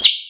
you